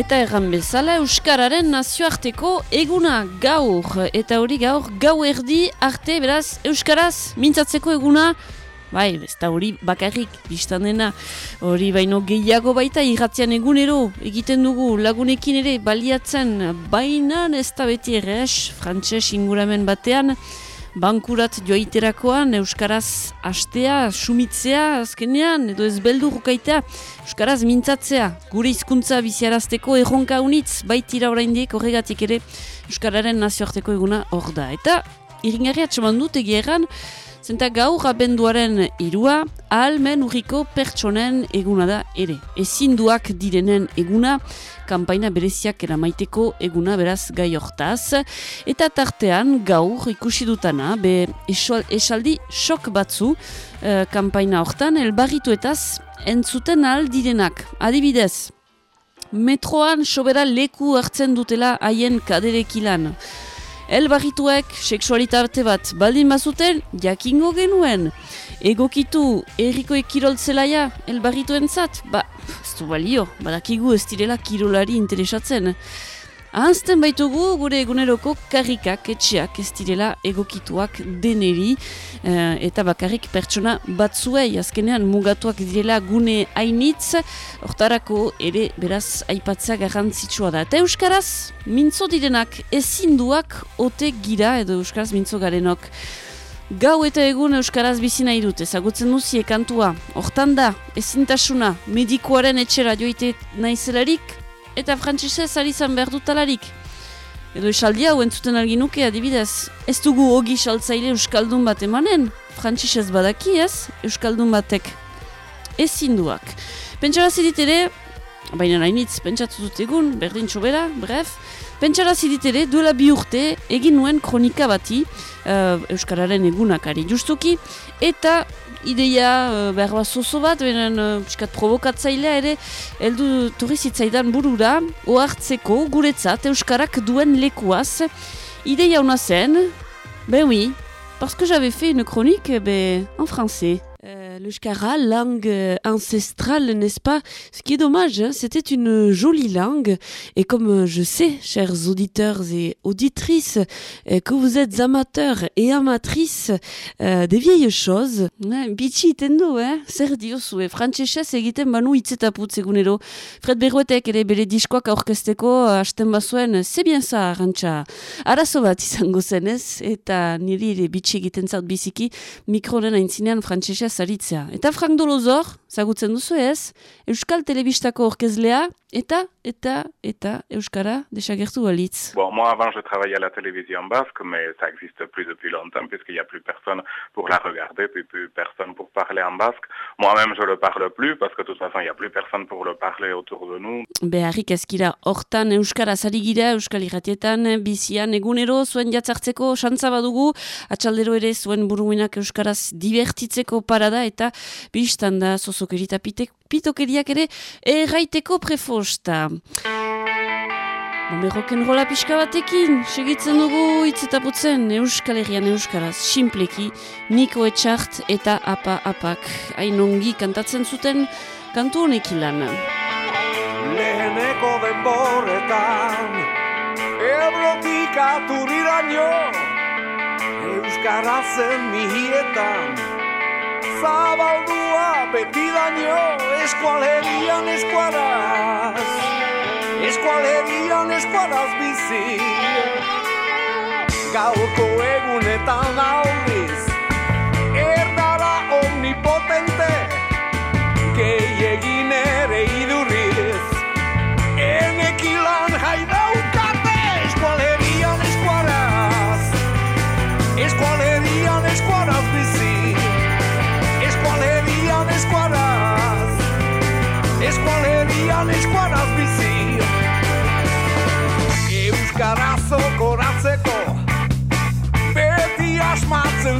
Eta erran bezala Euskararen nazioarteko eguna gaur. Eta hori gaur gau erdi arte beraz Euskaraz mintzatzeko eguna. Bai, ez da hori bakarrik biztan dena. Hori baino gehiago baita irratzean egunero egiten dugu lagunekin ere baliatzen. Baina ez da beti errez, frantxez inguramen batean bankurat joaiterakoan Euskaraz astea, sumitzea, azkenean, edo ez beldu rukaitea, Euskaraz mintzatzea, gure hizkuntza biziarazteko erronka unitz, baitira oraindik horregatik ere Euskararen nazioarteko eguna hor da. Eta, iringarri atxeman dut egeran, Zenta gaur abenduaren irua, ahalmen urriko pertsonen eguna da ere. Ezinduak direnen eguna, kanpaina bereziak eramaiteko eguna beraz gai hortaz. Eta tartean gaur ikusi dutana, be esaldi sok batzu uh, kanpaina hortan, elbarrituetaz entzuten ahal direnak. Adibidez, metroan sobera leku hartzen dutela haien kaderekilan. Elbarrituek seksualitate bat baldin bazuten jakingo genuen. Egokitu erriko ekiroltzelaia elbarrituen zat, ba, ez du balio, badakigu ez direla kirolari interesatzen. Ahazten baitugu gure eguneroko karrikak etxeak ez direla egokituak deneri eh, eta bakarrik pertsona batzuei azkenean mugatuak direla gune hainitz hortarako ere beraz aipatzea garrantzitsua da. Eta Euskaraz mintzo direnak ezinduak ote gira edo Euskaraz mintzo garenok. Gau eta egun Euskaraz bizi nahi dut, ezagutzen duzie kantua. Hortan da, ezintasuna, medikoaren etxera joite naizelarik, eta frantzisez ari zan behar dutalarik. Edo esaldi hau entzuten alginuke adibidez. Ez dugu hogi saltzaile Euskaldun bat emanen, frantzisez badaki ez, Euskaldun batek ezinduak. Pentsara zidit ere, baina nainitz pentsatu dut egun, berdin txobera, bref, pentsara zidit ere, duela bi urte, egin nuen kronika bati, uh, Euskararen egunakari justuki, eta ideia uh, behar bat zozo bat, benen uh, provokatzailea ere, heldu turri zitzaidan burura, ohartzeko guretzat Euskarak duen lekuaz. Ideia hona zen, ben oui, parce que j'avais fait une chronique ben, en français. Euh, le shkara, langue ancestrale, n'est-ce pas? Ce qui est dommage, hein, c'était une jolie langue. Et comme euh, je sais, chers auditeurs et auditrices, euh, que vous êtes amateurs et amatrices euh, des vieilles choses, bitxi itendu, eh? zer diozue, frantxexez egiten banu itzetaputz egunero. Fred Berruetek ere bere diskoak aurkezteko hasten bazuen, ze bien za, rantxa. Arazo bat izango zenez, eta niri ere bitxi egiten zaut biziki, mikroren aintzinean zaritzea. Eta Frank Dolozor, zagutzen duzu ez, Euskal Telebistako orkezlea, eta, eta, eta, Euskara desagertu balitz. Bon, moi avant je travaillais à la télévision basque, mais ça existe plus depuis longtemps, puisqu'il n'y a plus personne pour la regarder, puis plus personne pour parler en basque. Moi-même je le parle plus, parce que de toute façon il n'y a plus personne pour le parler autour de nous. Beharrik ezkira, hortan Euskara zarigira, Euskal Irratietan, bizian, egunero, zuen jatzartzeko, xantza badugu, atxaldero ere zuen buruinak Euskaraz divertitzeko parada, eta biztan da zozokerita pitokeriak ere erraiteko prefosta. Bombe rock'n'rolla pixka batekin, segitzen dugu itzetaputzen Euskal Herrian Euskaraz, simpleki, Niko Etxart eta Apa Apak. Ainongi kantatzen zuten kantu honek ilan. Leheneko denboretan, ebrotik aturiraino, Euskarazen mihietan, zabaldua betidaino, eskualerian eskuaraz, eskualerian eskuaraz bizi. Gaurko egunetan aldiz,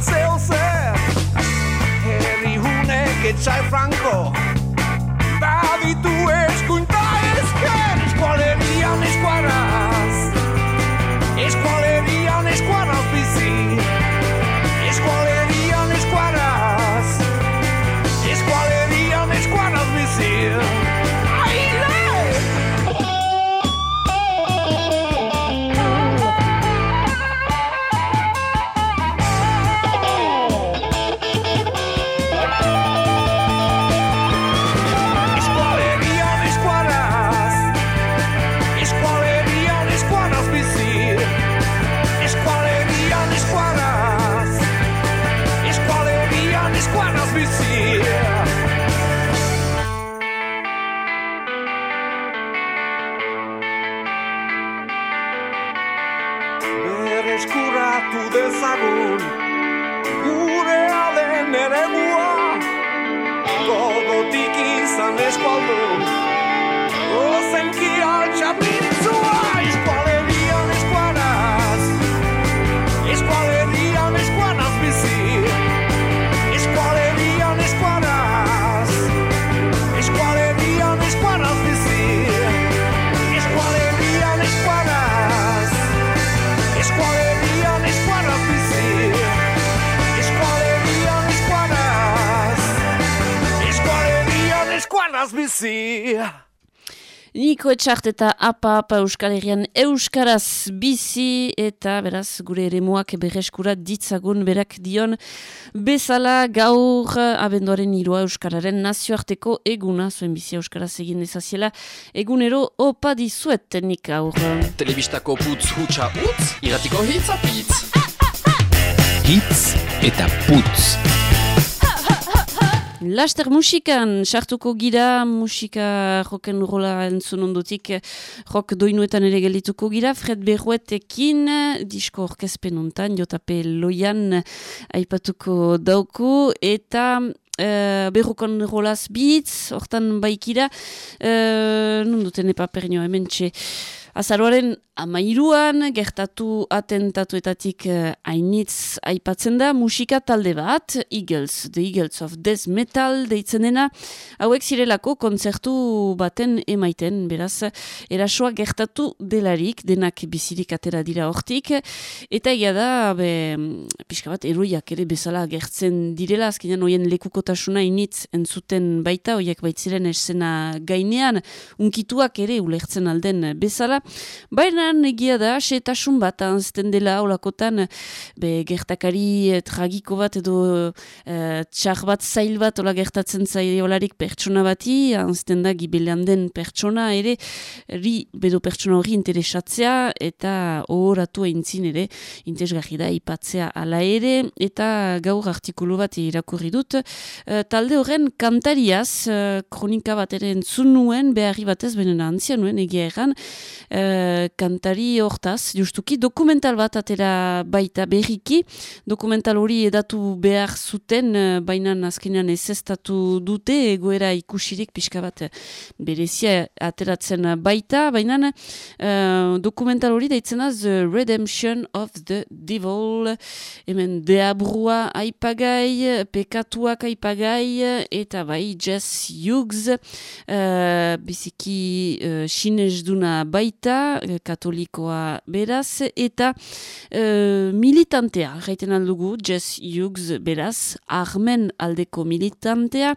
asmatzen zeo zer Herri hunek etxai franko. Baditu Eskuaraz bizi Niko etxart eta apa apa Euskal Herrian Euskaraz bizi eta beraz gure eremuak berreskura ditzagun berak dion bezala gaur abenduaren irua Euskararen nazioarteko eguna zuen bizi Euskaraz egin dezaziela egunero opa dizuet nik gaur. Telebistako putz hutsa utz, iratiko hitz apitz. Hitz eta putz. Laster musikan, sartuko gira, musika roken rola entzun ondotik, rock doinuetan ere geldituko gira, Fred Berruetekin, disko orkezpen ontan, jotape loian aipatuko dauku, eta Uh, berrukon rolaz bitz, hortan baikira, uh, non duten epa hemen txe, Azaroaren amairuan, gertatu atentatuetatik uh, ainitz aipatzen da, musika talde bat, Eagles, The Eagles of Death Metal, deitzen dena, hauek zirelako kontzertu baten emaiten, beraz, erasoa gertatu delarik, denak bizirik atera dira hortik, eta egia da, be, pixka bat, eroiak ere bezala gertzen direla, azkenean hoien lekukotasuna initz entzuten baita, hoiak baitziren esena gainean, unkituak ere ulertzen alden bezala, Baina egia da, setasun bat anzten dela olakotan, be, gertakari eh, tragiko bat edo eh, txar bat zail bat ola gertatzen zaile olarik pertsona bati, anzten da gibelean den pertsona ere, ri, bedo pertsona hori interesatzea eta ohoratu eintzin ere, interesgarri da ipatzea ala ere, eta gaur artikulu bat irakurri dut, eh, talde horren kantariaz, eh, kronika bat ere entzun nuen, beharri batez benen antzia nuen, egia erran, Uh, kantari hortaz, justuki dokumental bat atera baita berriki, dokumental hori edatu behar zuten, uh, baina azkenean ezestatu dute, egoera ikusirik pixka bat berezia ateratzen baita, baina uh, dokumental hori deitzen az The Redemption of the Devil, hemen deabrua aipagai, pekatuak aipagai, eta bai Jess Hughes, uh, biziki uh, sinesduna baita, baita, katolikoa beraz, eta uh, militantea, gaiten aldugu, Jess Hughes beraz, armen aldeko militantea,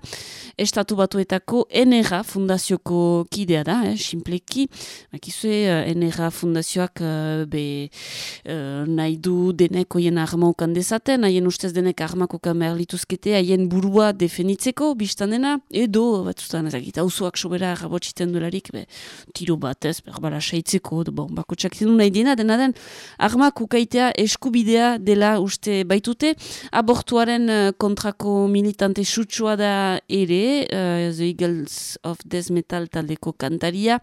estatu batuetako NRA fundazioko kidea da, eh, simpleki, makizue, uh, NRA fundazioak be, uh, nahi du denek oien armaukan dezaten, haien ustez denek armakokan behar lituzkete, haien burua definitzeko, biztan dena, edo, batzutan, ezagita, hauzuak sobera rabotxiten dolarik, be, tiro batez, berbara saitzeko, bon, bako txakitzen nahi dena, dena den, armak ukaitea eskubidea dela uste baitute, abortuaren uh, kontrako militante sutsua da ere, uh, The Eagles of Death Metal taldeko kantaria,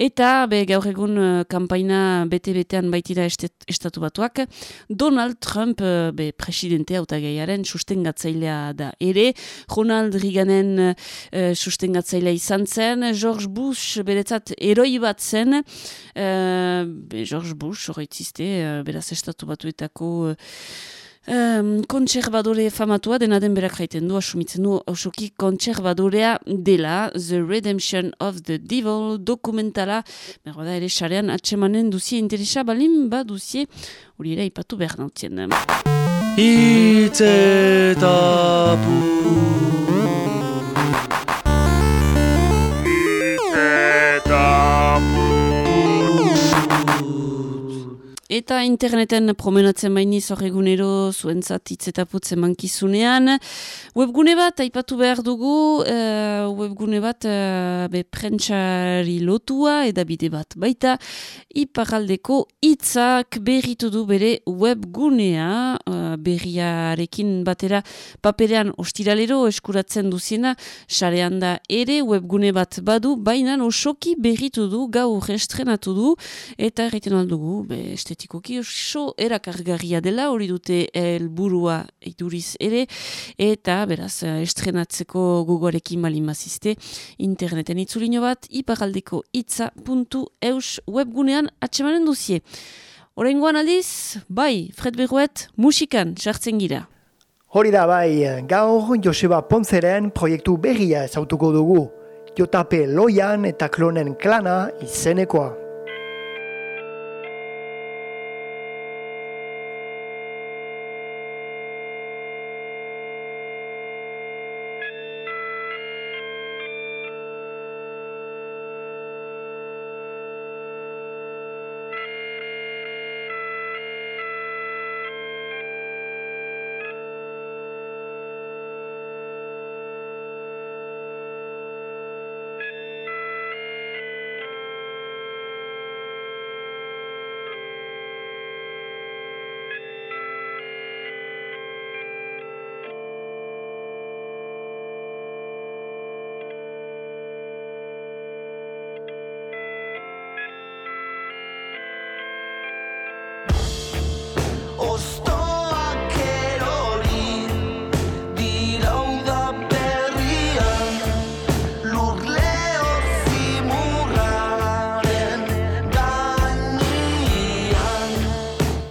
eta be, gaur egun uh, kampaina bete-betean baitira estet, estatu batuak, Donald Trump be, presidente autagaiaren sustengatzailea da ere, Ronald Reaganen uh, sustengatzailea izan zen, George Bush beretzat eroi bat zen, uh, be, George Bush horretzizte, uh, beraz estatu batuetako... Um, kontserbadore famatua dena den berak jaiten du, asumitzen du, osoki kontserbadorea dela The Redemption of the Devil dokumentala, berro da ere xarean atsemanen duzie interesa balin ba duzie, hori ere ipatu behar nautzen. Hitz eta putz. Eta interneten promenatzen baini zor egunero zuentzat itzetaputzen mankizunean. Webgune bat, aipatu behar dugu, uh, webgune bat uh, be prentsari lotua edabide bat baita. Iparaldeko hitzak berritu du bere webgunea uh, berriarekin batera paperean ostiralero eskuratzen duziena. Sarean da ere webgune bat badu, baina osoki berritu du, gaur estrenatu du, eta erreiten aldugu, be politikoki oso erakargarria dela, hori dute helburua ituriz ere, eta beraz, estrenatzeko gogoarekin balin mazizte, interneten itzulino bat, iparaldeko itza.eus webgunean atsemanen duzie. Horengoan aldiz, bai, Fred Berruet, musikan sartzen gira. Hori da bai, gaur Joseba Ponzeren proiektu berria ezautuko dugu. Jotape Loian eta Klonen klana izenekoa.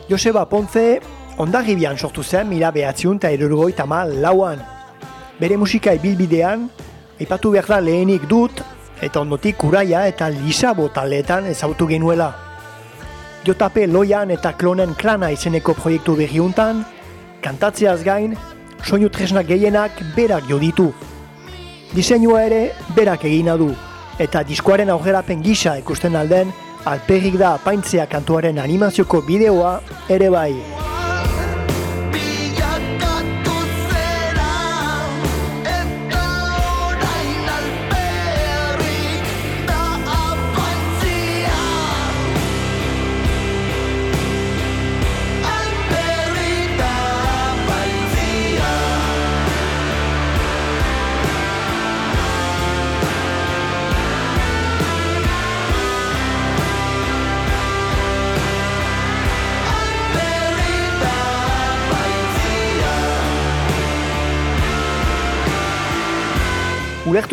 Joseba Ponce ondagibian sortu zen mila behatziun eta erorgoita lauan. Bere musika ibilbidean, aipatu behar da lehenik dut, eta ondotik kuraia eta lisabo taldeetan ezautu genuela. Jotape Loian eta Klonen klana izeneko proiektu berriuntan, kantatzeaz gain, soinu tresnak gehienak berak jo ditu. Diseinua ere berak egina du, eta diskoaren aurrerapen gisa ikusten alden, alperrik da apaintzea kantuaren animazioko bideoa ere bai.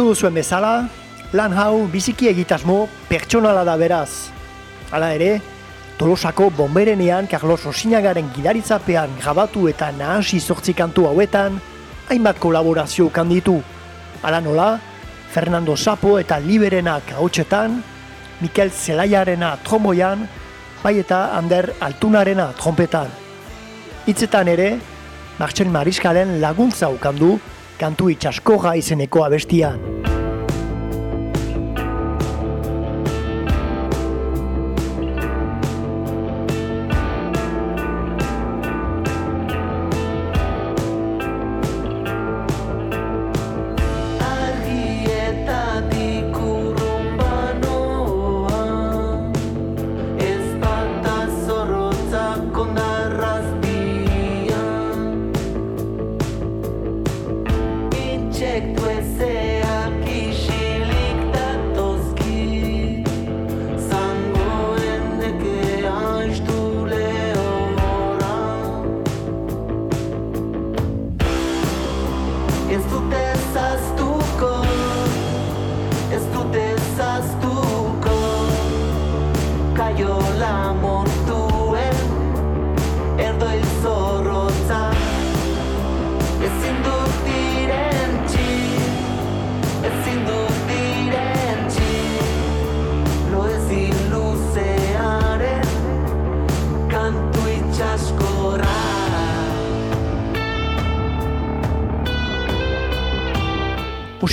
Ulertu duzuen bezala, lan hau biziki egitasmo pertsonala da beraz. Hala ere, Tolosako bomberenean Carlos Osinagaren gidaritzapean grabatu eta nahasi zortzi kantu hauetan, hainbat kolaborazio ukan ditu. Hala nola, Fernando Sapo eta Liberenak hautsetan, Mikel Zelaiarena tromboian, bai eta Ander Altunarena trompetan. Hitzetan ere, Martxel Mariskalen laguntza ukan du kantu itxaskorra izeneko abestian. Ez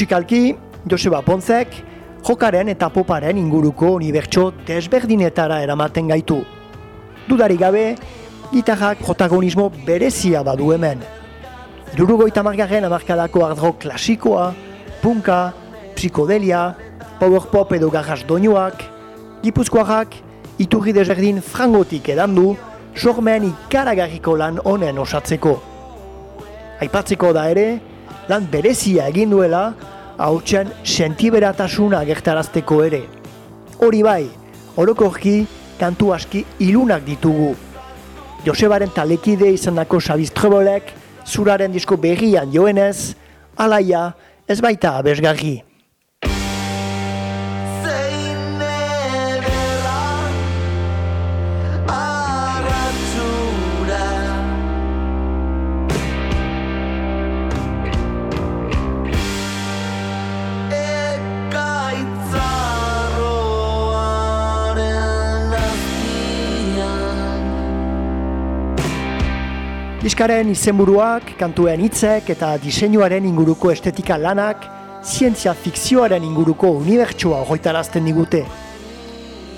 Musikalki, Joseba Ponzek, jokaren eta poparen inguruko unibertso desberdinetara eramaten gaitu. Dudarik gabe, gitarrak protagonismo berezia badu hemen. Irurugoita margarren amarkadako hard rock klasikoa, punka, psikodelia, power pop edo garras doinuak, gipuzkoarrak, iturri desberdin frangotik edan du, sormen ikaragarriko lan honen osatzeko. Aipatzeko da ere, lan berezia egin duela, hautsen sentiberatasuna gertarazteko ere. Hori bai, orokorki kantu aski ilunak ditugu. Josebaren talekide izandako Xabiz Trebolek, zuraren disko berrian joenez, alaia ez baita abesgarri. Diskaren izenburuak, kantuen hitzek eta diseinuaren inguruko estetika lanak, zientzia fikzioaren inguruko unibertsua hogeitarazten digute.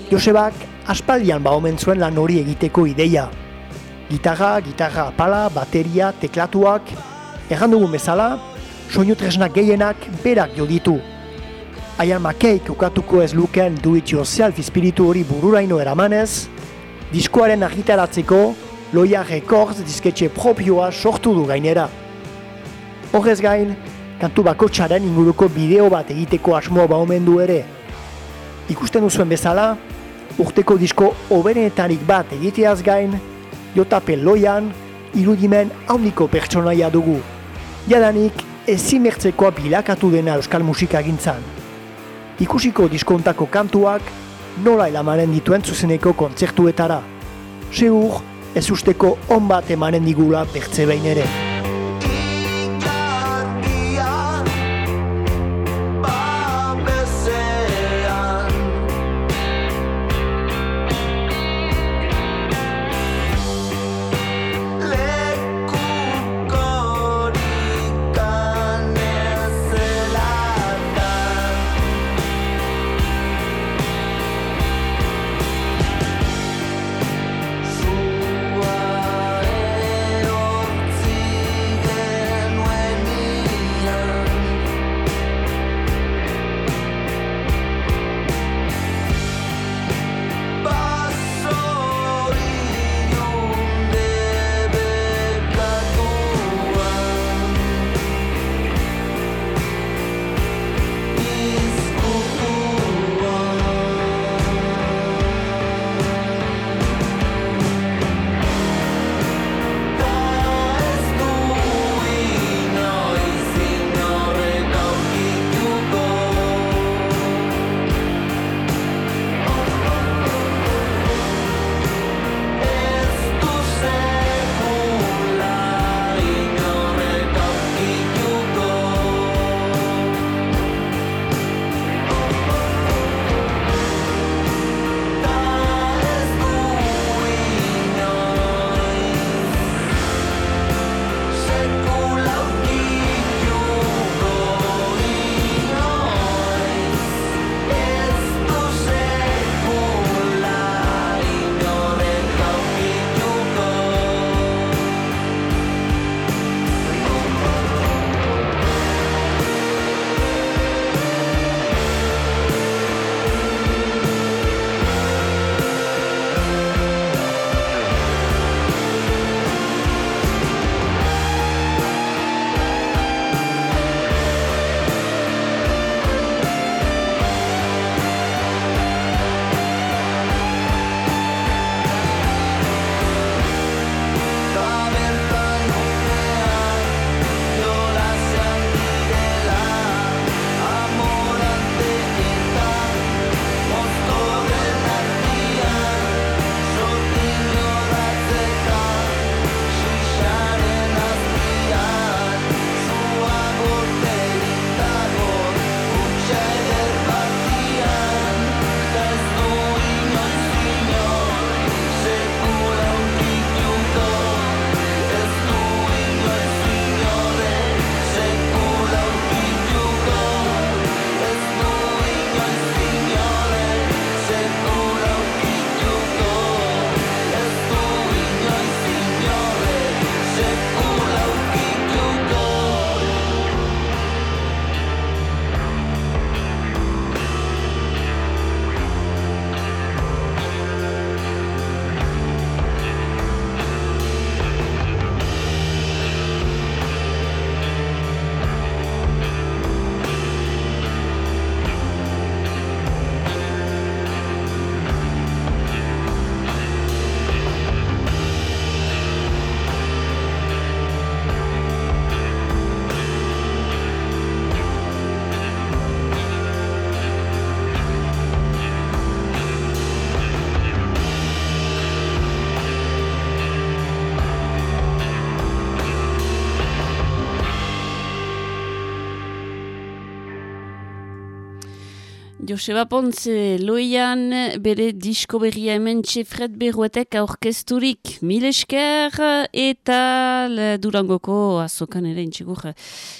Josebak aspaldian ba omen zuen lan hori egiteko ideia. Gitarra, gitarra apala, bateria, teklatuak, erran dugun bezala, soinu tresnak gehienak berak jo ditu. Aian makeik ukatuko ez luken do it yourself espiritu hori bururaino eramanez, diskoaren argitaratzeko Loia Records disketxe propioa sortu du gainera. Horrez gain, kantu bakotxaren inguruko bideo bat egiteko asmoa baumen du ere. Ikusten duzuen bezala, urteko disko hobenetarik bat egiteaz gain, jotape loian, irudimen handiko pertsonaia dugu. Jadanik, ezimertzekoa bilakatu dena euskal musika gintzan. Ikusiko diskontako kantuak, nola elamanen dituen zuzeneko kontzertuetara. Segur, ez usteko on bat emanen digula bertze behin ere. Joseba Pontze, loian bere disko berria hemen txefret berruetek aurkezturik. Mil esker eta durangoko azokan ere intxegur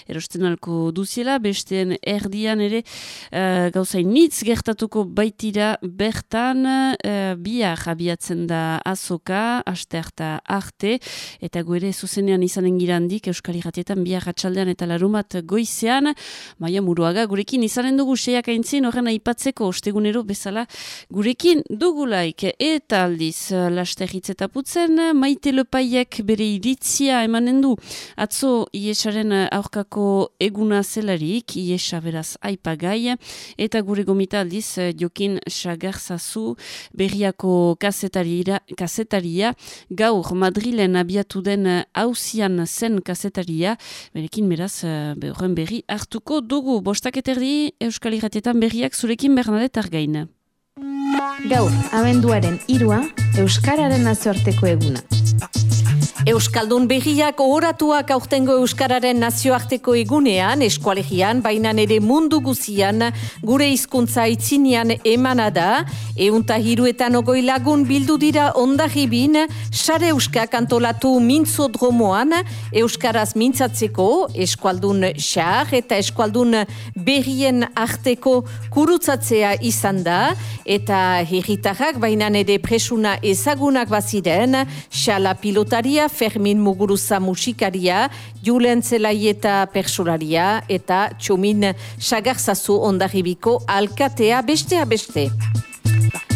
erosten alko duziela, besteen erdian ere uh, gauzain nitz gertatuko baitira bertan uh, biak abiatzen da azoka, aste harta arte, eta guere zuzenean izanen girandik Euskal Iratietan biak atxaldean eta larumat goizean, maia muruaga gurekin izanen dugu seiak aintzin horren aipatzeko ostegunero bezala gurekin dugulaik. Eta aldiz laster putzen maite lepaiek bere iritzia emanen du. Atzo iesaren aurkako eguna zelarik iesa beraz aipagai. Eta gure gomita aldiz jokin sagarzazu berriako kasetaria, kasetaria gaur Madrilen abiatu den hausian zen kasetaria berekin beraz horren berri hartuko dugu. Bostak eterdi Euskal Iratietan berriak zurekin Bernadette Argain. Gaur, abenduaren irua, Euskararen nazioarteko eguna. Euskaldun berriak ohoratuak aurtengo Euskararen nazioarteko egunean, eskualegian, baina ere mundu guzian, gure hizkuntza itzinean emana da, eunta hiruetan ogoi lagun bildu dira ondarribin, sare euskak antolatu mintzo dromoan, Euskaraz mintzatzeko, eskualdun xar eta eskualdun berrien arteko kurutzatzea izan da, eta herritarrak baina ere presuna ezagunak baziren, xala pilotaria, Fermin Muguruza musikaria, Julen Zelaieta persolaria eta Txomin Sagarzazu ondarribiko alkatea bestea beste.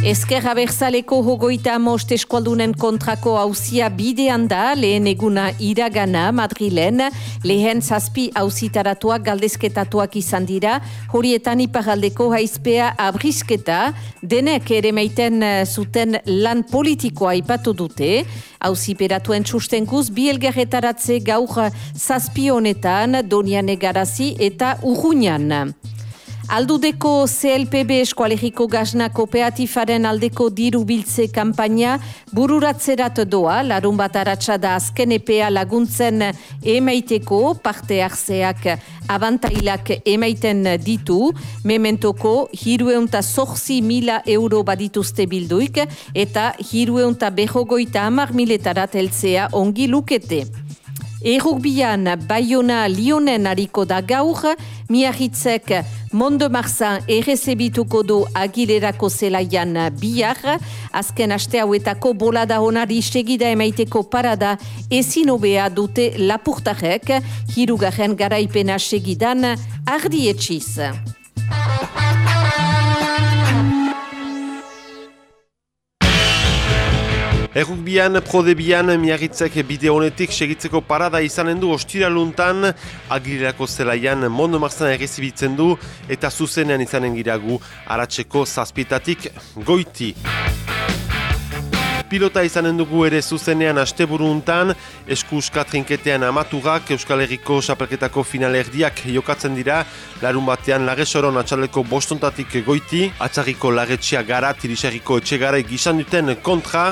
Ezker abertzaleko hogoita amost eskualdunen kontrako hauzia bidean da, lehen eguna iragana Madrilen, lehen zazpi hauzitaratuak galdezketatuak izan dira, horietan iparaldeko haizpea abrisketa, denek ere meiten zuten lan politikoa ipatu dute, hauziperatuen sustenkuz, bi elgarretaratze gaur zazpi honetan, donian egarazi eta urruñan. Aldudeko CLPB eskualegiko gazna kooperatifaren aldeko diru biltze kampaina bururatzerat doa, larun bat aratsa da azken epea laguntzen emaiteko, parte hartzeak abantailak emaiten ditu, mementoko hirueunta zorzi mila euro badituzte bilduik, eta hirueunta behogoita amar miletarat eltzea ongi lukete. Errugbian Bayona Lionen hariko da gaur, miahitzek Mondo Marzan errezebituko du agilerako zelaian bihar, azken aste hauetako bolada honari segida emaiteko parada ezin obea dute lapurtarek, hirugarren garaipena segidan ardietxiz. Errukbian, prodebian, miarritzek bide honetik segitzeko parada izanen du ostiraluntan agirako zelaian mondo marzan errezibitzen du eta zuzenean izanen giragu aratzeko zazpitatik goiti. Pilota izanen dugu ere zuzenean asteburuntan, eskuska trinketean amaturak Euskal Herriko xapelketako finalerdiak jokatzen dira, larun batean lagesoron atxaleko bostontatik goiti, atxarriko lagetxia gara, tirisarriko etxegara gizan duten kontra,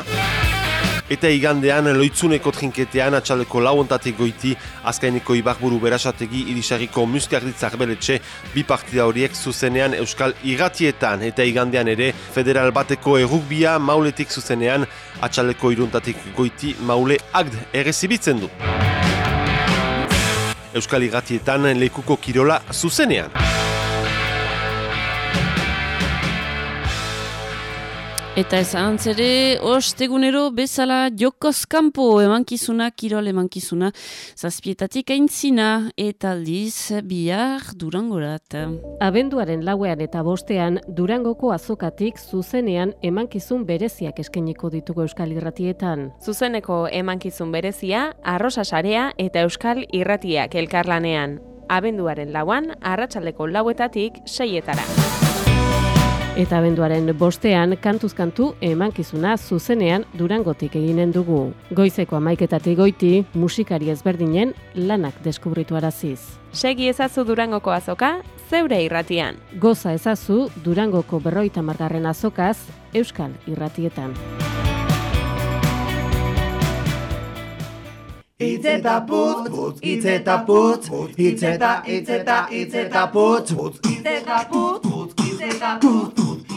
Eta igandean loitzuneko trinketean atxaleko lauontatik goiti azkaineko ibarburu berasategi irisarriko muskarditzak beletxe bi partida horiek zuzenean euskal iratietan eta igandean ere federal bateko errukbia mauletik zuzenean atxaleko iruntatik goiti maule agd errezibitzen du. Euskal iratietan lekuko kirola zuzenean. Eta ez antzere, ostegunero bezala jokoz kanpo emankizuna, kirol emankizuna, zazpietatik aintzina eta aldiz bihar durangorat. Abenduaren lauean eta bostean, durangoko azokatik zuzenean emankizun bereziak eskeniko ditugu Euskal Irratietan. Zuzeneko emankizun berezia, arrosa sarea eta Euskal Irratiak elkarlanean. Abenduaren lauan, arratsaldeko lauetatik seietara. Eta abenduaren bostean kantuzkantu emankizuna zuzenean durangotik eginen dugu. Goizeko amaiketatik goiti musikari ezberdinen lanak deskubritu araziz. Segi ezazu durangoko azoka, zeure irratian. Goza ezazu durangoko berroita margarren azokaz, Euskal irratietan. Itzeta putz, putz, itzeta putz, itzeta, itzeta, itzeta putz, itzeta putz, itzeta put, put, itzeta,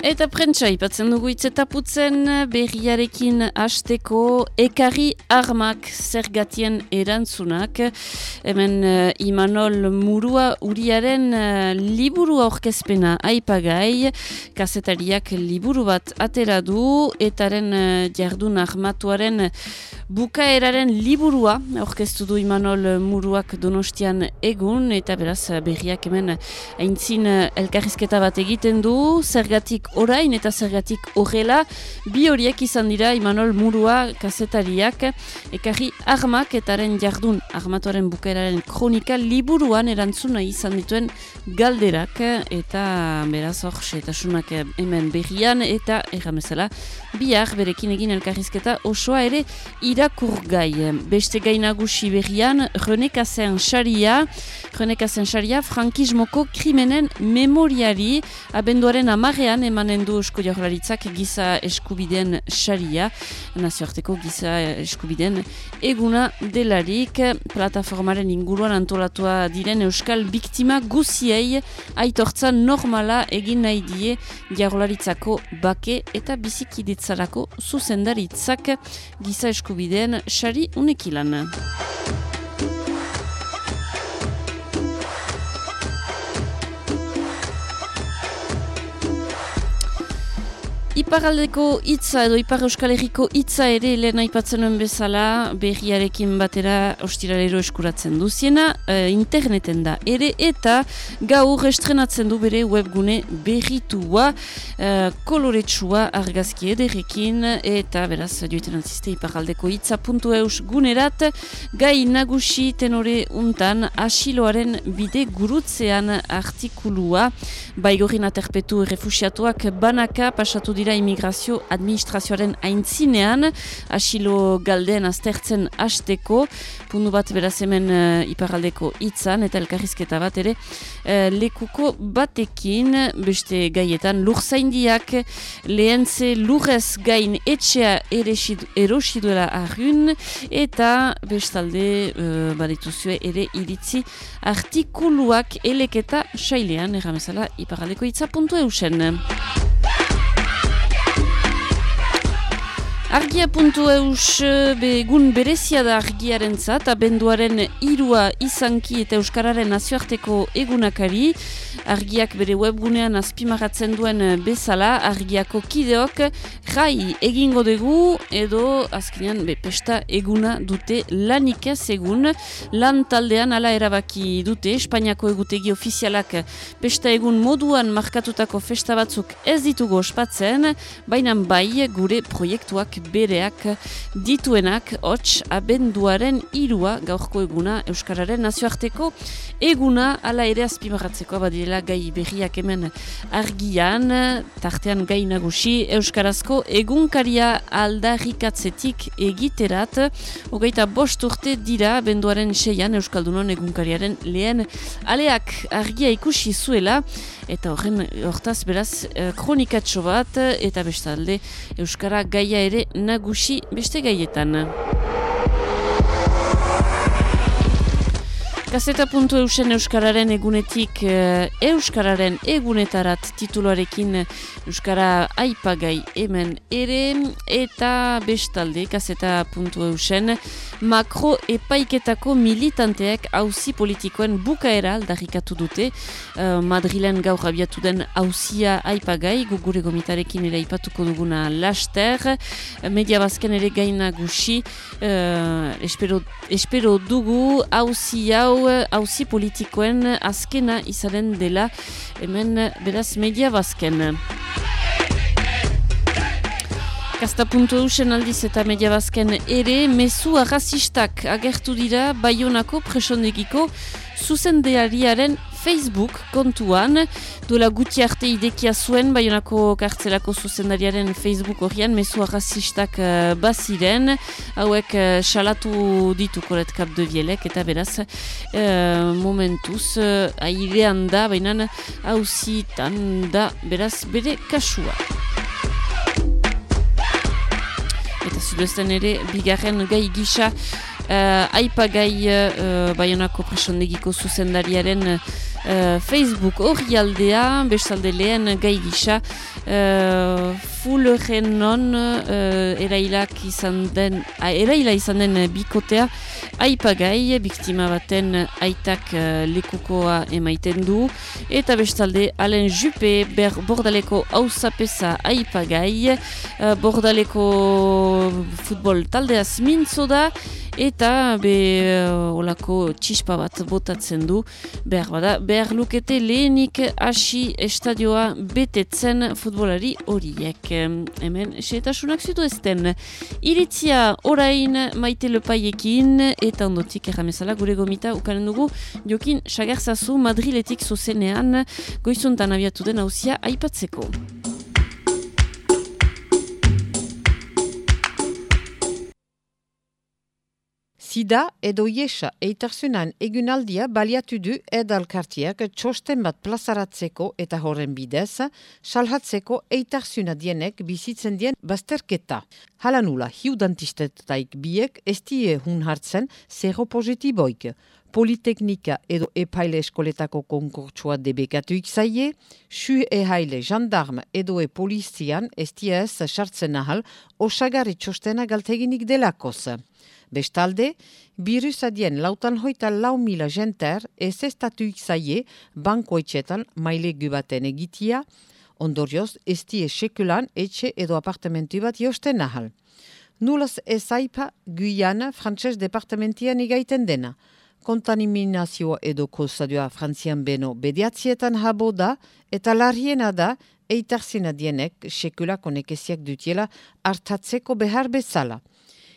prentsa, ipatzen dugu itzetaputzen berriarekin hasteko ekarri armak zergatien erantzunak. Hemen uh, Imanol Murua uriaren uh, liburu aurkezpena aipagai, kazetariak liburu bat atera du, etaren uh, jardun armatuaren bukaeraren liburua aurkeztu du Imanol Muruak donostian egun, eta beraz berriak hemen aintzin elkarrizketa bat egiten du, zergatik orain eta zergatik horrela, bi horiek izan dira Imanol Murua kazetariak, ekarri armak etaren jardun armatuaren bukaeraren kronika liburuan erantzuna izan dituen galderak, eta beraz hor, eta sunak hemen berrian, eta erramezela, bihar berekin egin elkarrizketa osoa ere irakur. Beste gai nagusi berrian, René Kazen Xaria, René Kazen Xaria, frankismoko krimenen memoriari, abenduaren amarean emanen du esko jorlaritzak giza eskubideen xaria, nazioarteko giza eskubideen eguna delarik, plataformaren inguruan antolatua diren euskal biktima guziei aitortza normala egin nahi die jorlaritzako bake eta bizikiditzarako zuzendaritzak. Giza eskubideen xari unekilan. Iparaldeko hitza edo Ipar Euskal Herriko hitza ere lehen aipatzen bezala berriarekin batera ostiralero eskuratzen duziena, e, interneten da ere eta gaur estrenatzen du bere webgune berritua, e, koloretsua argazki ederekin eta beraz joiten antziste Iparaldeko hitza puntu eus gunerat, gai nagusi tenore untan asiloaren bide gurutzean artikulua, baigorin aterpetu refusiatuak banaka pasatu dira immigrazio administrazioaren aintzinean, asilo galdean aztertzen hasteko, puntu bat beraz hemen uh, iparaldeko hitzan eta elkarrizketa bat ere, uh, lekuko batekin, beste gaietan, lur zaindiak, lehentze lurrez gain etxea erosiduela arrun, eta bestalde uh, badituzue ere iritzi artikuluak eleketa sailean, erramezala, iparaldeko hitza puntu eusen. Argia puntu eus begun berezia da argiaren zat, abenduaren irua izanki eta euskararen nazioarteko egunakari. Argiak bere webgunean azpimaratzen duen bezala, argiako kideok jai egingo dugu edo azkenean pesta eguna dute lanik ez egun. Lan taldean ala erabaki dute, Espainiako egutegi ofizialak pesta egun moduan markatutako festa batzuk ez ditugu ospatzen, baina bai gure proiektuak bereak dituenak hots abenduaren irua gaurko eguna Euskararen nazioarteko eguna ala ere azpimarratzeko badirela gai berriak hemen argian. Tartean gai nagusi Euskarazko egunkaria aldarrikatzetik egiterat. Hogeita bost urte dira abenduaren seian Euskaldunon egunkariaren lehen aleak argia ikusi zuela. Eta horren hortaz beraz kronikatxo bat eta bestalde Euskara gaia ere nagusi beste gaietan. Gazeta puntu eusen Euskararen egunetik Euskararen egunetarat tituloarekin Euskara aipagai hemen ere eta bestalde Gazeta puntu eusen makro epaiketako militanteak hauzi politikoen bukaera aldarrikatu dute. Uh, Madrilen gaur abiatu den hauzia aipagai gugure gomitarekin ere aipatuko duguna laster. Media bazken ere gaina gusi uh, espero, espero dugu hauzi hau hauzi politikoen azkena izanen dela hemen beraz media bazken. Kasta puntu eusen aldiz eta media bazken ere, mezu arrazistak agertu dira Bayonako presondegiko zuzendeariaren Facebook kontuan, duela guti arte idekia zuen, baionako kartzelako zuzendariaren Facebook horrian, mesu arrazistak uh, baziren, hauek uh, salatu ditu kolet kap de bielek, eta beraz, uh, momentuz, uh, airean da, baina hauzitan da, beraz, bere kasua. Eta zudezten ere, bigarren gai gisa, uh, aipagai uh, baionako presondegiko zuzendariaren uh, Facebook hori aldea, bestalde lehen gai gisa, uh, fulgen non uh, erailak izan den, uh, eraila izan den bikotea, aipagai, biktima baten aitak uh, lekukoa emaiten du, eta bestalde Alen Jupe, ber bordaleko hausapesa aipagai, uh, bordaleko futbol taldeaz mintzo da, eta be uh, olako txispa bat botatzen du. Behar bada, behar lukete lehenik hasi estadioa betetzen futbolari horiek. Hemen seetasunak zitu ezten iritzia orain maite lepaiekin eta ondotik erramezala gure gomita ukaren dugu jokin sagerzazu madriletik zuzenean goizuntan abiatu den hausia aipatzeko Sida edo iesa eitarzunan egunaldia baliatu du edalkartiak txosten bat plazaratzeko eta horren bidez, salhatzeko eitarzuna dienek bizitzen dien bazterketa. Hala nula, hiudantistetaik biek estie hun hartzen zero positiboik. Politeknika edo epaile eskoletako konkurtsua debekatuik zaie, su ehaile jandarm edo e polizian estie ez sartzen ahal osagari txostena galteginik delakoz. Bestalde, virus adien lautan hoita lau mila jenter ez estatuik zaie bankoetxetan maile gubaten egitia, ondorioz ez die sekulan etxe edo apartamentu bat josten nahal. Nulaz ez aipa Guyana frantses departamentian igaiten dena. Kontaminazioa edo kozadua frantzian beno bediatzietan habo da eta larriena da eitarzena dienek sekulako nekeziak dutiela hartatzeko behar bezala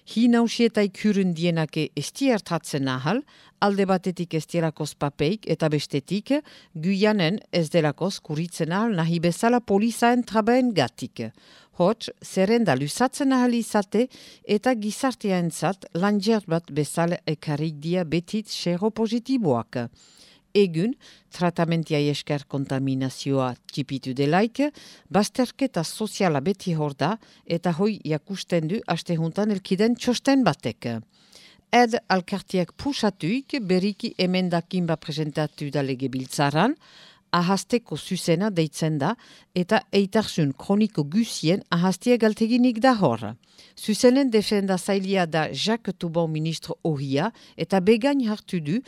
hi nausieta ikurun dienake esti hartatzen ahal, alde batetik estierakoz papeik eta bestetik, guianen ez delakoz kuritzen ahal nahi bezala polizaen trabaen gatik. Hots, zerrenda lusatzen ahal izate eta gizarteaentzat lanjer bat bezala ekarik dia betit positiboak egun, tratamentia esker kontaminazioa tipitu delaik, bazterketa soziala beti hor da, eta hoi jakusten du aste juntan elkiden txosten batek. Ed alkartiak pusatuik beriki emendakin ba presentatu da lege biltzaran, ahasteko zuzena deitzen da eta eitarzun kroniko guzien ahastia galteginik da hor. Zuzenen defenda zailia da Jacques Toubon ministro ohia eta begain hartu du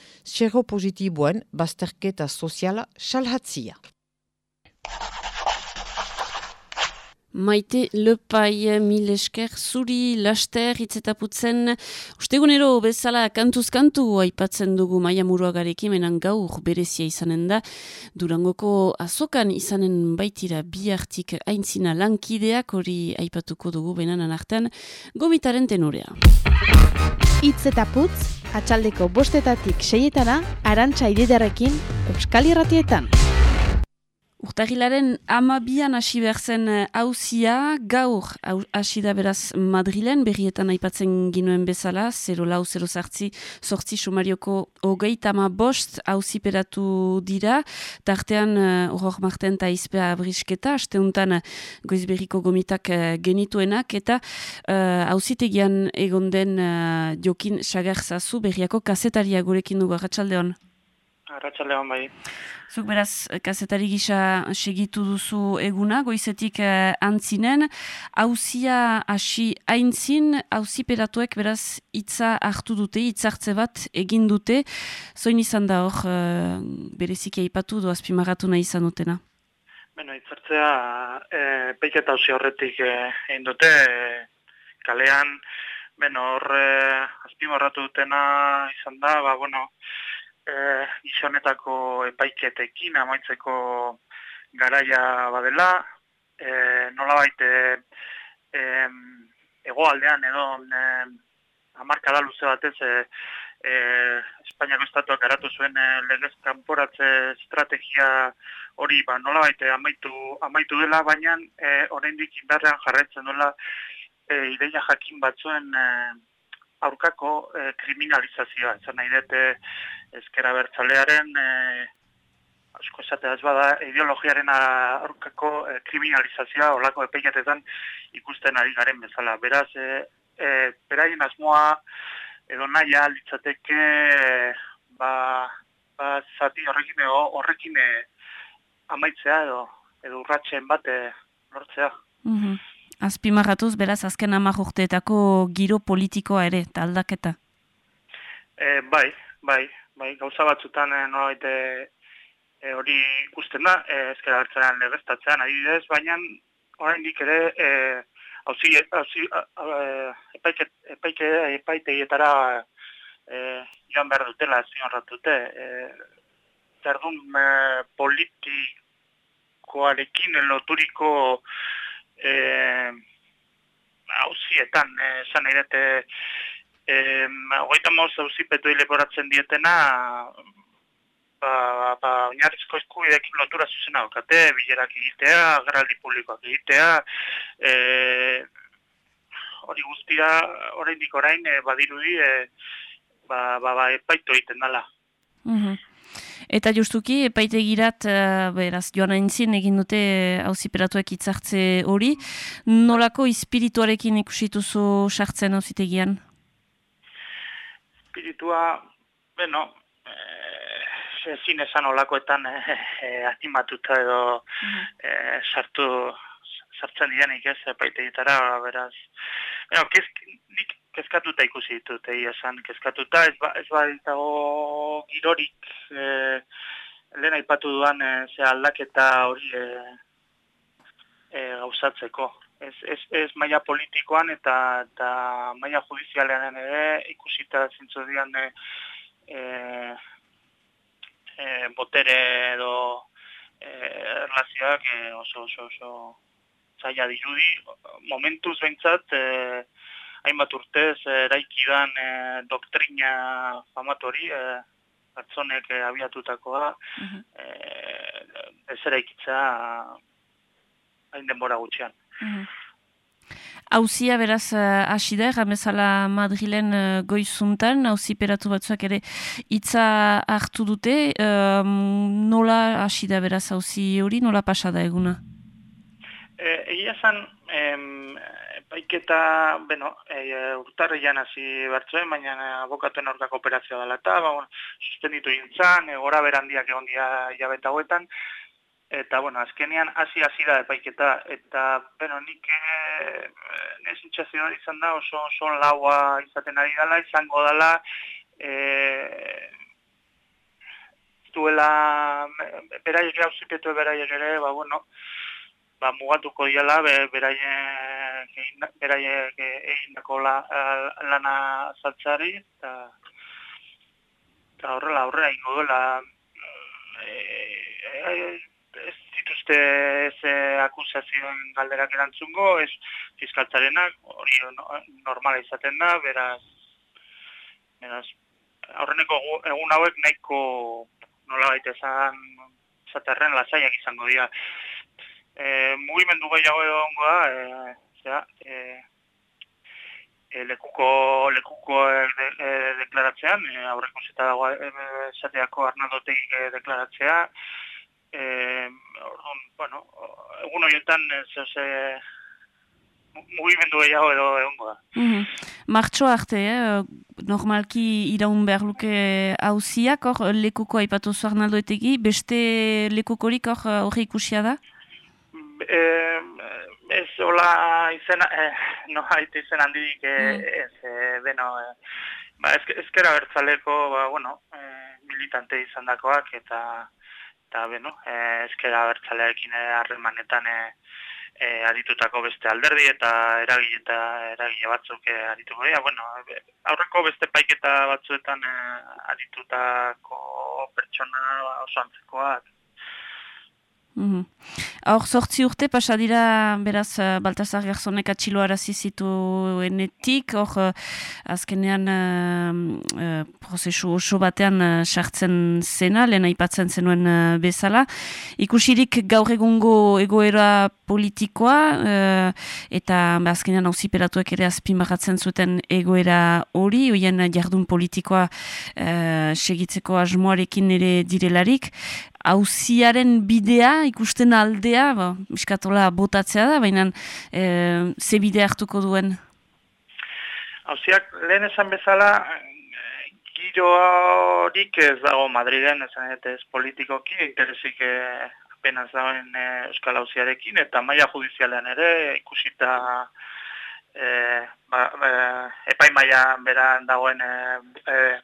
positiboen bazterketa soziala salhatzia. Maite lepai mil esker zuri laster hitzetaputzen ustegunero bezala kantuz kantu aipatzen dugu maia muruagarekin menan gaur berezia izanen da durangoko azokan izanen baitira bi hartik aintzina lankideak hori aipatuko dugu benanan artean gomitaren tenorea. Hitzetaputz atxaldeko bostetatik seietana arantxa ididarekin Euskal Irratietan. Urtagilaren amabian hasi behar zen hausia, gaur hasi da beraz Madrilen, berrietan aipatzen ginuen bezala, 0 lau, 0 zartzi, sortzi sumarioko hogeita ama bost hausi peratu dira, tartean horrok uh, marten eta izpea abrisketa, hasteuntan goizberriko gomitak uh, genituenak, eta hausitegian uh, egon den uh, jokin sagarzazu berriako kasetaria gurekin dugu, Arratxaldeon? Arratxaldeon bai. Zuk beraz, kazetari gisa segitu duzu eguna, goizetik eh, antzinen, hauzia hasi haintzin, hauzi peratuek beraz hitza hartu dute, hitzartze bat egin dute, zoin izan da hor eh, berezik eipatu du azpimarratu nahi izan dutena? Beno, hitzartzea eh, peiketa hauzi horretik eh, egin dute, eh, kalean, beno, hor eh, azpimarratu dutena izan da, ba, bueno, eh, izonetako epaiketekin amaitzeko garaia badela, eh, nola baite eh, egoaldean edo eh, amarkada luze batez eh, eh, Espainiako estatuak garatu zuen eh, legez kanporatze estrategia hori ba, nola baite amaitu, amaitu dela, baina eh, oraindik indarrean jarretzen duela eh, ideia jakin batzuen eh, aurkako eh, kriminalizazioa. Ez nahi dute ezkera bertzalearen e, asko esatea ez bada ideologiaren aurkako e, kriminalizazioa olako epeikatetan ikusten ari garen bezala. Beraz, e, e, beraien asmoa edo naia litzateke ba, ba zati horrekin horrekin amaitzea edo edo urratxen bate lortzea. Mm Azpimarratuz, beraz, azken amak urteetako giro politikoa ere, eta aldaketa? E, bai, bai, bai, gauza batzutan e, nolabait e, hori ikusten da, e, ezkera hartzean legestatzean adibidez, baina oraindik ere e, hauzi, hauzi, epaike, epaike, epaiteietara e, joan behar dutela zion. E, zerdun e, politikoarekin loturiko hauzietan, e, esan nahi dute, e, hogeita mauz hauzipetu hilekoratzen dietena, ba, ba, oinarrizko eskubidekin lotura zuzena okate, bilerak egitea, agerraldi publikoak egitea, e, hori guztia, oraindik orain, e, badirudi, e, ba, ba, ba, epaitu egiten dela. Mm Eta justuki, epaitegirat, uh, beraz, joan aintzin egin dute hauziperatuak uh, itzartze hori, nolako espirituarekin ikusituzu sartzen hauzitegian? Espiritua, beno, ezin esan olakoetan e, e, animatuta edo e, sartu sartzen dianik ez epaitegitara, beraz. Beno, nik kezkatuta ikusi ditut, egia esan, kezkatuta, ez ba, ez ba dago girorik, e, lehen aipatu duan, e, ze aldaketa hori e, e, gauzatzeko. Ez, ez, ez maia politikoan eta, eta maia judizialean ere ikusita zintzu dian e, e, botere edo e, relazioak e, oso, oso, oso zaila dirudi. Momentuz behintzat, e, hainbat urtez eraikidan e, doktrina famatori, e, atzonek e, abiatutakoa, uh -huh. e, ez eraikitza hain denbora gutxean. Uh Hauzia beraz hasi da, ramezala Madrilen goizuntan, hauzi peratu batzuak ere hitza hartu dute, um, nola hasi da beraz hauzi hori, nola pasada eguna? E, egia zan, em, epaiketa, bueno, e, urtarrian hasi bertzuen, baina abokatuen aurkako operazioa dela eta, ba, bueno, suspenditu gintzan, e, gora berandiak egon dia jabeta hoetan, eta, bueno, azkenean hasi hasi da epaiketa, eta, bueno, nik e, nesintxazio izan da, oso, oso laua izaten ari dela, izango dela, e, duela, beraiek hauzipetu beraiek ere, ba, bueno, ba, mugatuko diala beraiek beraiek egindako la, lana saltzari eta eta horrela aurrera ingo duela. E, e, ez dituzte ez akusazioen galderak erantzungo ez fiskaltzarenak hori normala izaten da beraz beraz aurreneko egun hauek nahiko nola baita esan zaterren lasaiak izango dira e, mugimendu gehiago edo ongo da, e, zera, e, e, lekuko, lekuko e, e, deklaratzean, e, aurreko zeta dago e, esateako arnaldotek e, deklaratzea, e, orduan, bueno, egun horietan, ez, mugimendu gehiago edo egongo da. Mm -hmm. Martxo arte, eh? normalki iraun behar luke hauziak, hor lekuko aipatu zu Arnaldoetegi, beste lekukorik hor hori ikusia da? Eh, ez hola izena, eh, no haite izen handirik eh, mm. ez, eh, beno, eh, ba, ezkera bertzaleko, ba, bueno, eh, militante izan dakoak, eta, eta beno, eh, ezkera bertzaleekin harremanetan eh, eh, aditutako beste alderdi eta eragile eta eragile batzuk eh, adituko dira. Bueno, aurreko beste paiketa batzuetan eh, aditutako pertsona oso antzekoak, -hmm. Hor, sortzi urte, pasadira, beraz, uh, Baltasar Garzonek atxilo arazizitu enetik, hor, uh, azkenean uh, prozesu oso batean sartzen zena, lehen aipatzen zenuen bezala. Ikusirik gaur egungo egoera politikoa, uh, eta ba, azkenean hauziperatuek ere azpimarratzen zuten egoera hori, oien jardun politikoa segitzeko asmoarekin ere direlarik, hauziaren bidea, ikusten aldea, ba, miskatola botatzea da, baina e, ze bide hartuko duen? hauziak lehen esan bezala, girorik ez dago Madriden, esan ez politikoki, interesik eh, apenas dagoen eh, Euskal Hauziarekin, eta maila judizialean ere ikusita eh, ba, eh, epai maila beran dagoen eh, eh,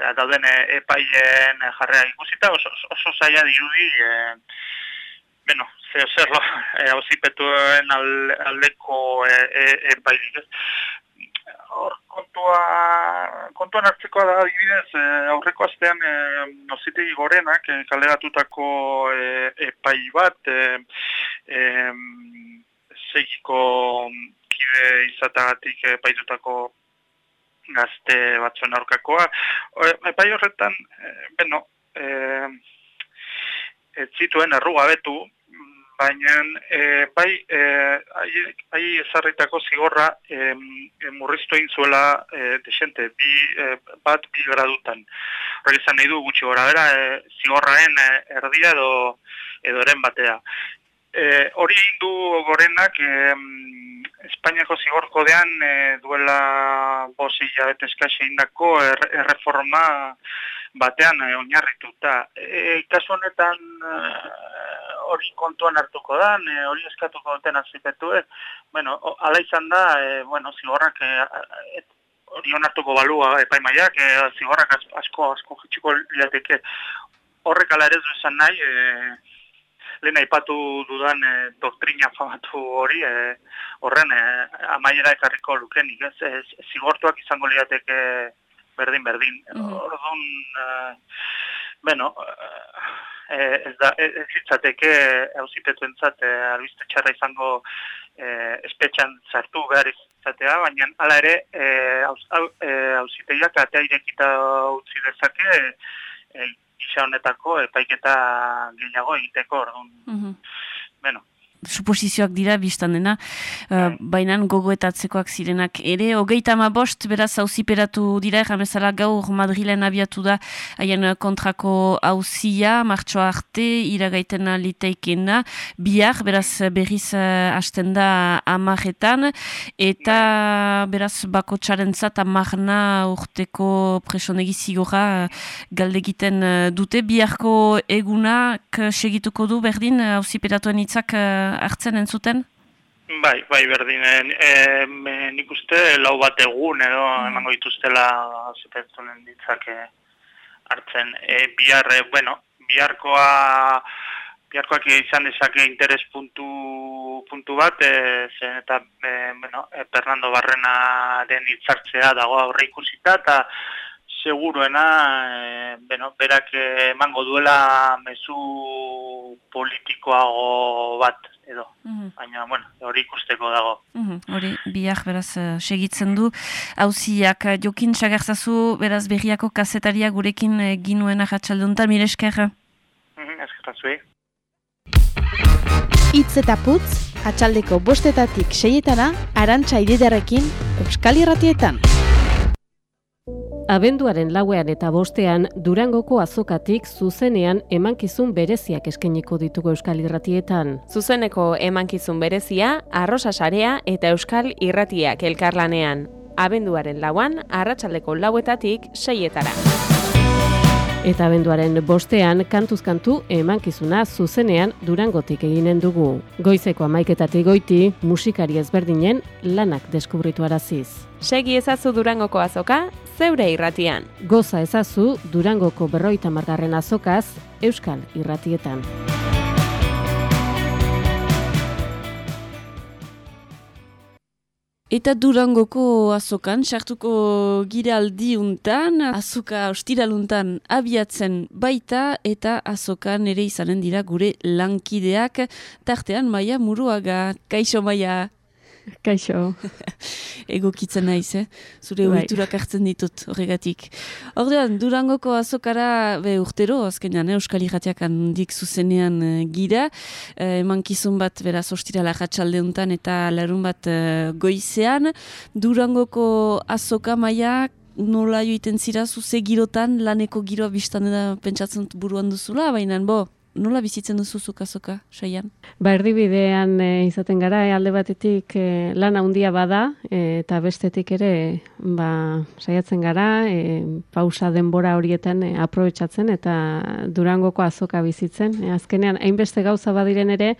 zera, dauden eh, epaien jarrea ikusita, oso, oso zaila dirudi, eh, bueno, zer zerlo, eh, hauzipetuen aldeko eh, eh, epairik, hor kontua kontuan hartzeko da adibidez e, aurreko astean e, nozitegi gorenak e, kaleratutako e, epai bat e, e, segiko kide izatagatik epaitutako gazte batzuen aurkakoa epai horretan e, beno e, ez zituen errugabetu baina e, bai e, ai ezarritako zigorra e, e, murriztu egin zuela e, desente, bi, e, bat bi gradutan. Horrek izan nahi du gutxi gora bera, e, zigorraen e, erdia edo edoren batea. E, hori egin du gorenak e, Espainiako zigor kodean e, duela bosi jabet eskasi indako er, erreforma batean e, oinarrituta. E, kasu honetan hori kontuan hartuko da, hori eskatuko duten azipetu, e, bueno, ala izan da, e, bueno, zigorrak e, hori onartuko balua epaimaiak, e, zigorrak asko, asko jitxiko liateke horrek ala ere esan nahi, e, lehen aipatu dudan e, doktrina famatu hori, e, horren e, amaiera ekarriko lukenik, ez, e, zigortuak izango liateke berdin-berdin. Mm -hmm. Orduan, e, bueno, eh, ez da ez hitzateke auzipetu entzat eh, albiste txarra izango eh, espetxan zartu behar izatea, baina hala ere auziteiak eh, atea irekita utzi dezake eh, isa honetako epaiketa gehiago egiteko orduan. Mm Bueno, suposizioak dira biztan dena, uh, baina gogoetatzekoak zirenak ere, hogeita ama bost, beraz hauziperatu dira, jamezala gaur Madrilen abiatu da, haien kontrako hauzia, martxoa arte, iragaiten liteikena, bihar, beraz berriz uh, hasten da amaretan, eta beraz bako txarentzat amarna urteko presonegi zigora uh, galdegiten uh, dute, biharko egunak segituko du, berdin, hauziperatuen itzak hartzen entzuten? Bai, bai, berdin. E, nik uste lau bat egun edo mm. emango dituztela zipentzunen ditzake hartzen. E, bihar, e, bueno, biharkoa biharkoak izan dezake interes puntu, puntu bat, e, zen eta e, bueno, e, Fernando Barrena den hitzartzea dago aurre ikusita, eta seguruena, e, bueno, berak emango duela mezu politikoago bat edo. Mm Baina, bueno, hori ikusteko dago. Mm Hori, biak beraz uh, segitzen du. Hauziak, uh, jokin txagertzazu beraz berriako kazetaria gurekin uh, ginuen ahatxalduntan, mire esker? Mm -hmm, Itz eta putz, atxaldeko bostetatik seietana, arantxa ididarekin, Euskal Irratietan. Abenduaren lauean eta bostean Durangoko azokatik zuzenean emankizun bereziak eskeniko ditugu Euskal Irratietan. Zuzeneko emankizun berezia, arrosa sarea eta Euskal Irratiak elkarlanean. Abenduaren lauan, arratsaldeko lauetatik seietara. Eta abenduaren bostean, kantuzkantu emankizuna zuzenean durangotik eginen dugu. Goizeko amaiketatik goiti, musikari ezberdinen lanak deskubritu araziz. Segi ezazu durangoko azoka, zeure irratian. Goza ezazu durangoko berroita margarren azokaz, Euskal irratietan. Eta durangoko azokan, sartuko gira aldi untan, azoka ostiraluntan abiatzen baita, eta azokan ere izanen dira gure lankideak, tartean maia muruaga, kaixo maia. Kaixo. Egokitzen naiz, eh? Zure bai. hartzen ditut horregatik. Ordean, Durangoko azokara be urtero, azkenean, eh? Euskal Iratiak handik zuzenean uh, gira. Uh, eman kizun bat, beraz, ostira lajatxalde untan eta larun bat uh, goizean. Durangoko azoka maia, nola joiten zira, zuze girotan, laneko giroa biztan da pentsatzen buruan duzula, baina, bo, nola bizitzen duzuzuk azoka, saian? Ba, erdibidean e, izaten gara, e, alde batetik e, lan handia bada, e, eta bestetik ere, ba, saiatzen gara, e, pausa denbora horietan e, aprobetsatzen, eta durangoko azoka bizitzen. E, azkenean, hainbeste gauza badiren ere,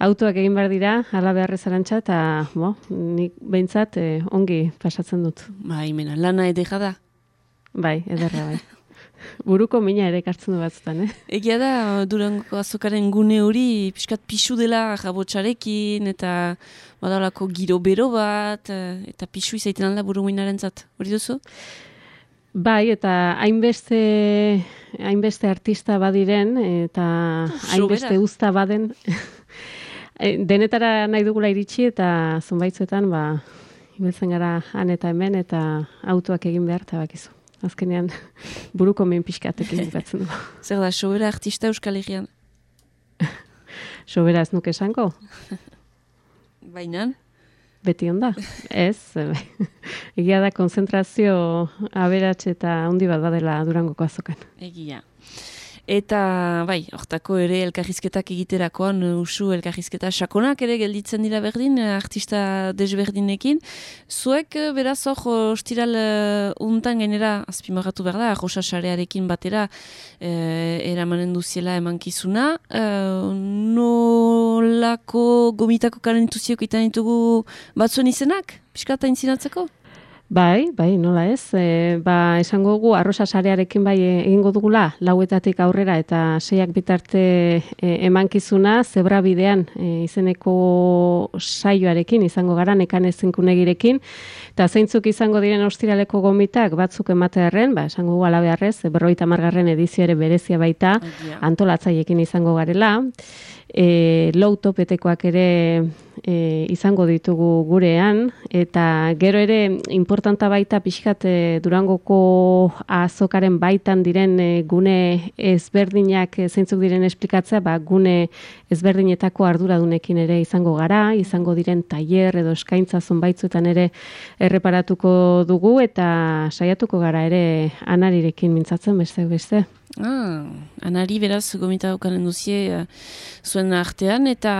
autoak egin behar dira, ala beharrez arantxa, eta, bo, nik behintzat e, ongi pasatzen dut. Ba, imena, lana edera da? Bai, ederra bai. Buruko mina ere kartzen du batzutan, eh? Egia da, durangoko azokaren gune hori, pixkat pixu dela jabotxarekin, eta badalako giro bero bat, eh, eta pixu izaiten alda buru zat. Hori duzu? Bai, eta hainbeste, hainbeste artista badiren, eta hainbeste usta baden, eh, denetara nahi dugula iritsi, eta zonbaitzuetan, ba, ibiltzen gara han eta hemen, eta autoak egin behar, eta bakizu azkenean buruko men pixkatekin bukatzen du. Zer da, sobera artista euskal egian? sobera ez nuke esango? Baina? Beti onda, ez. Egia da konzentrazio aberatxe eta handi bat badela durangoko azokan. Egia. Eta, bai, hortako ere elkarrizketak egiterakoan usu elkarrizketa sakonak ere gelditzen dira berdin, artista desberdinekin. Zuek, beraz, hor, ostiral untan genera, azpimarratu behar da, arrosa sarearekin batera uh, eramanen duziela emankizuna. Uh, nolako gomitako karen tuziok itan ditugu batzuen izenak? Piskata intzinatzeko? Bai, bai, nola ez. E, ba, esango gu, arrosa sarearekin bai egingo dugula, lauetatik aurrera eta seiak bitarte e, emankizuna, zebra bidean e, izeneko saioarekin izango gara, nekan ezinkunegirekin, eta zeintzuk izango diren ostiraleko gomitak batzuk ematearen, ba, esango gu alabearrez, berroita margarren edizio berezia baita, antolatzaiekin izango garela, e, low topetekoak ere e, izango ditugu gurean eta gero ere importanta baita pixkat e, durangoko azokaren baitan diren e, gune ezberdinak e, zeintzuk diren esplikatzea ba, gune ezberdinetako arduradunekin ere izango gara izango diren tailer edo eskaintza zonbaitzuetan ere erreparatuko dugu eta saiatuko gara ere anarirekin mintzatzen beste beste. Ah, anari beraz gomita daukanen duzie uh, zuen artean eta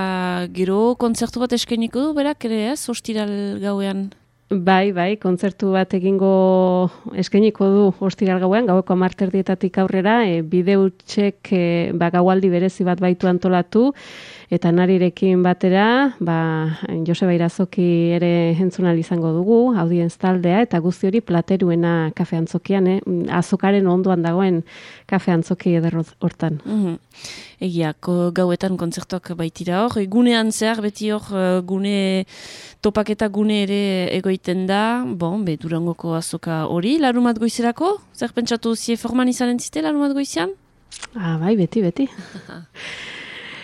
gero kontzertu bat eskainiko du berak ere ez, ostiral gauean? Bai, bai, kontzertu bat egingo eskainiko du ostiral gauean, gaueko amarterdietatik aurrera, e, bideutxek e, ba, gaualdi berezi bat baitu antolatu, eta narirekin batera, ba, Joseba Irazoki ere entzunal izango dugu, audienz taldea, eta guzti hori plateruena kafe antzokian, eh? azokaren ondoan dagoen kafe antzoki eder hortan. Mm Egia, gauetan kontzertuak baitira hor, gunean zehar beti hor eh, gune topaketa gune ere egoiten da, bon, be, durangoko azoka hori, larumat goizerako? Zer pentsatu zie forman izanen zite larumat goizean? Ah, bai, beti, beti.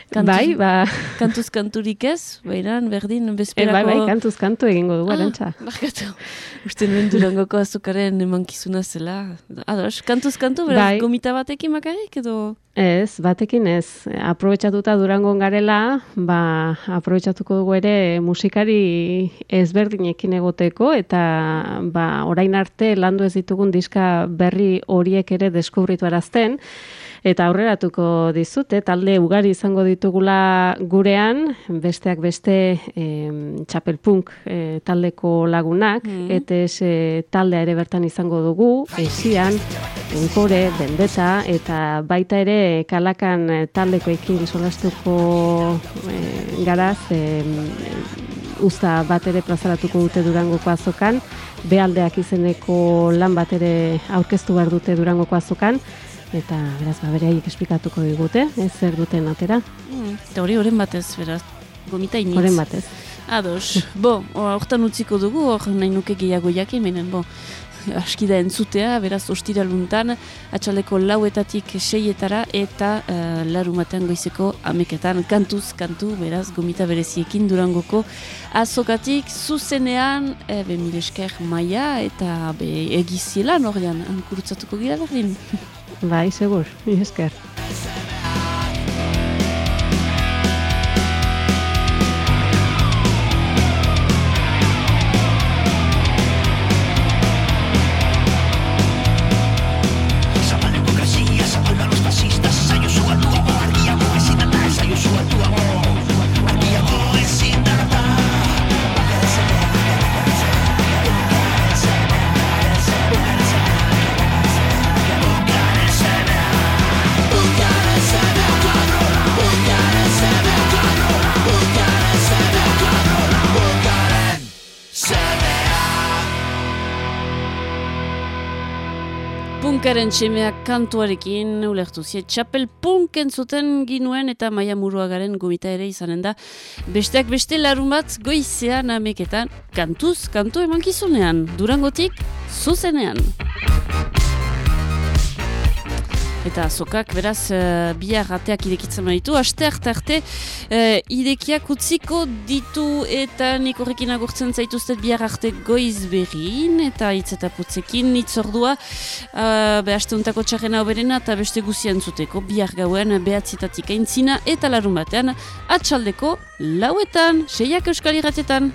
Kantuz, bai, ba... Kantuz kanturik ez, bainan, berdin, bezperako... E, bai, bai, kantuz kantu egingo dugu, ah, Barkatu, uste nuen durangoko azukaren emankizuna zela. Ados, kantuz kantu, beraz, bai. gomita batekin makarik edo... Ez, batekin ez. Aprobetxatuta durangon garela, ba, aprobetxatuko dugu ere musikari ezberdinekin egoteko, eta ba, orain arte landu ez ditugun diska berri horiek ere deskubritu arazten, Eta aurreratuko dizute, talde ugari izango ditugula gurean, besteak beste e, txapelpunk e, taldeko lagunak, mm. eta e, taldea ere bertan izango dugu, esian, enkore, bendeta, eta baita ere kalakan taldeko ekin disolastuko e, garaz, e, usta bat ere plazaratuko dute durangoko azokan, behaldeak izeneko lan bat ere aurkeztu behar dute durangoko azokan, eta beraz ba bereik esplikatuko digute, ez zer duten atera. Mm, eta hori horren batez, beraz, gomita iniz. Horren batez. Ados, bo, hortan utziko dugu, hor nahi nuke gehiago jakin, menen, bo, askida entzutea, beraz, ostiraluntan, atxaleko lauetatik seietara, eta uh, larumatean goizeko ameketan, kantuz, kantu, beraz, gomita bereziekin durangoko azokatik, zuzenean, e, be, milesker maia, eta be, egizielan horrean, ankurutzatuko gira berdin. Bai, segur, mi esker. Askaren txemeak kantuarekin ulertu. Zie txapel punk entzuten ginuen eta maia muruagaren gomita ere izanen da. Besteak beste larun bat goizean ameketan kantuz kantu emankizunean. Durangotik zuzenean. Eta sokak beraz uh, bihar ateak irekitzen baditu, aste arte arte uh, irekiak utziko ditu eta nik horrekin agurtzen zaituztet bihar arte goiz berrin eta hitz eta putzekin. Itzordua uh, be aste untako txarrena oberena eta beste guzian zuteko bihar gauen behatzitatik aintzina eta larun batean atxaldeko lauetan, seiak euskal irratetan.